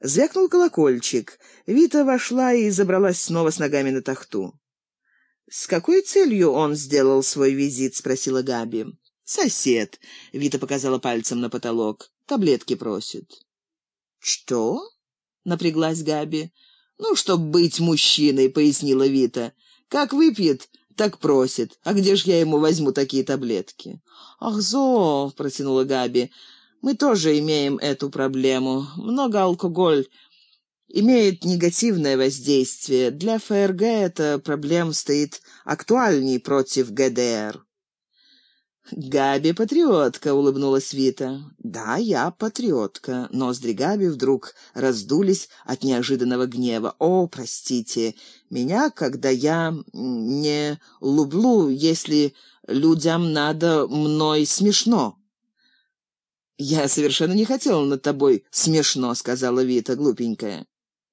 Звякнул колокольчик. Вита вошла и забралась снова с ногами на тахту. «С какой целью он сделал свой визит?» — спросила Габи. «Сосед», — Вита показала пальцем на потолок, — «таблетки просит». «Что?» — напряглась Габи. «Ну, чтоб быть мужчиной», — пояснила Вита. «Как выпьет, так просит. А где ж я ему возьму такие таблетки?» «Ах, зо!» — протянула Габи. Мы тоже имеем эту проблему. Много алкоголь имеет негативное воздействие. Для ФРГ эта проблема стоит актуальней против ГДР. «Габи патриотка», — улыбнулась Вита. «Да, я патриотка». Ноздри Габи вдруг раздулись от неожиданного гнева. «О, простите, меня, когда я не люблю, если людям надо мной смешно». «Я совершенно не хотела над тобой смешно», — сказала Вита, глупенькая.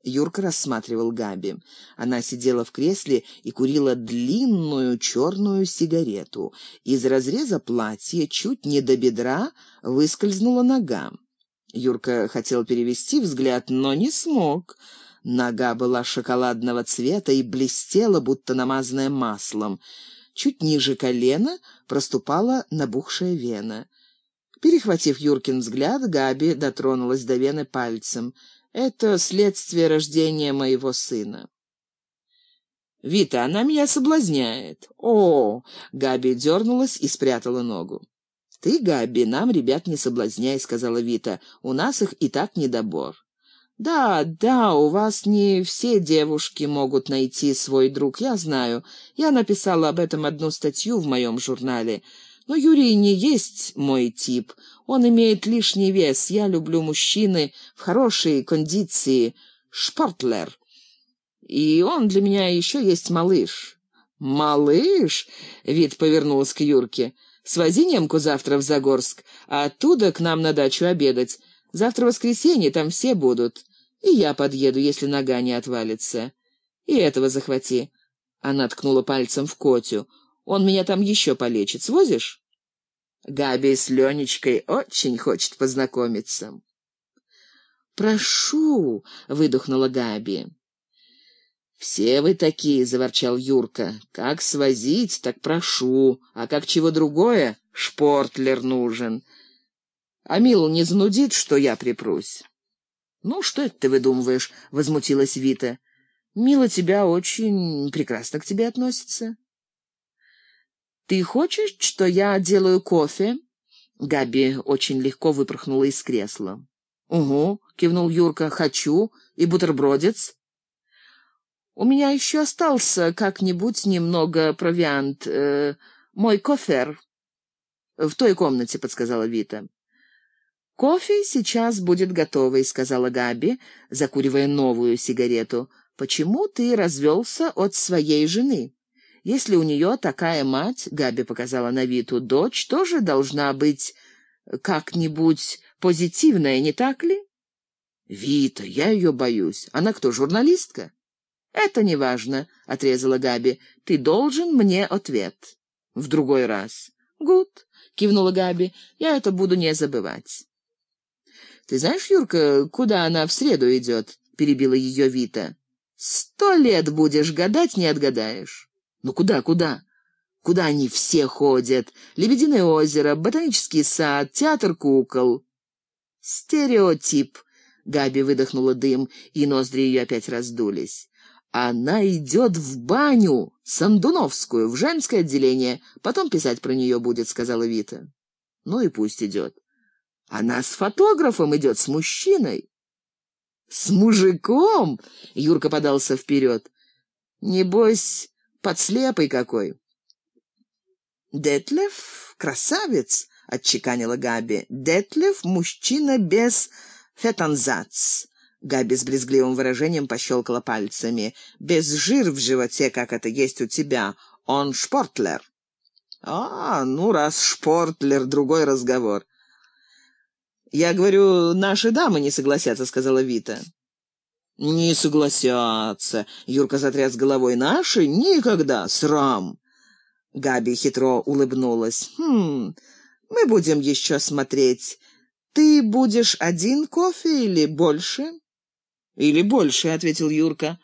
Юрка рассматривал Габи. Она сидела в кресле и курила длинную черную сигарету. Из разреза платья чуть не до бедра выскользнула нога. Юрка хотел перевести взгляд, но не смог. Нога была шоколадного цвета и блестела, будто намазанная маслом. Чуть ниже колена проступала набухшая вена. Перехватив Юркин взгляд, Габи дотронулась до вены пальцем. «Это следствие рождения моего сына». «Вита, она меня соблазняет». «О!» — Габи дернулась и спрятала ногу. «Ты, Габи, нам ребят не соблазняй», — сказала Вита. «У нас их и так недобор». «Да, да, у вас не все девушки могут найти свой друг, я знаю. Я написала об этом одну статью в моем журнале. Но Юрий не есть мой тип. Он имеет лишний вес. Я люблю мужчины в хорошей кондиции. Шпортлер. И он для меня еще есть малыш. «Малыш?» — вид повернулась к Юрке. «Свози немку завтра в Загорск, а оттуда к нам на дачу обедать. Завтра воскресенье, там все будут. И я подъеду, если нога не отвалится. И этого захвати». Она ткнула пальцем в Котю. Он меня там еще полечит. Свозишь?» Габи с Ленечкой очень хочет познакомиться. «Прошу!» — выдохнула Габи. «Все вы такие!» — заворчал Юрка. «Как свозить, так прошу, а как чего другое, шпортлер нужен. А Мил не занудит, что я припрусь?» «Ну, что это ты выдумываешь?» — возмутилась Вита. «Мила тебя очень прекрасно к тебе относится». «Ты хочешь, что я делаю кофе?» Габи очень легко выпорхнула из кресла. «Угу», — кивнул Юрка, — «хочу. И бутербродец». «У меня еще остался как-нибудь немного провиант. Э, мой кофер». «В той комнате», — подсказала Вита. «Кофе сейчас будет готовый», — сказала Габи, закуривая новую сигарету. «Почему ты развелся от своей жены?» Если у нее такая мать, Габи показала на Виту, дочь тоже должна быть как-нибудь позитивная, не так ли? Вита, я ее боюсь. Она кто, журналистка? Это не важно, отрезала Габи. Ты должен мне ответ. В другой раз. Гуд, кивнула Габи. Я это буду не забывать. Ты знаешь, Юрка, куда она в среду идет? перебила ее Вита. Сто лет будешь гадать, не отгадаешь. Ну куда, куда? Куда они все ходят? Лебединое озеро, ботанический сад, театр кукол. Стереотип. Габи выдохнула дым, и ноздри ее опять раздулись. Она идет в баню, Сандуновскую, в женское отделение. Потом писать про нее будет, сказала Вита. Ну и пусть идет. Она с фотографом идет, с мужчиной. С мужиком? Юрка подался вперед. Небось, подслепый какой. Детлев — красавец, — отчеканила Габи. Детлев — мужчина без фетанзац. Габи с брезгливым выражением пощелкала пальцами. «Без жир в животе, как это есть у тебя. Он шпортлер». «А, ну, раз шпортлер, другой разговор». «Я говорю, наши дамы не согласятся», — сказала Вита. «Не согласятся», — Юрка затряс головой. «Наши? Никогда! Срам!» Габи хитро улыбнулась. «Хм, мы будем еще смотреть. Ты будешь один кофе или больше?» «Или больше», — ответил Юрка.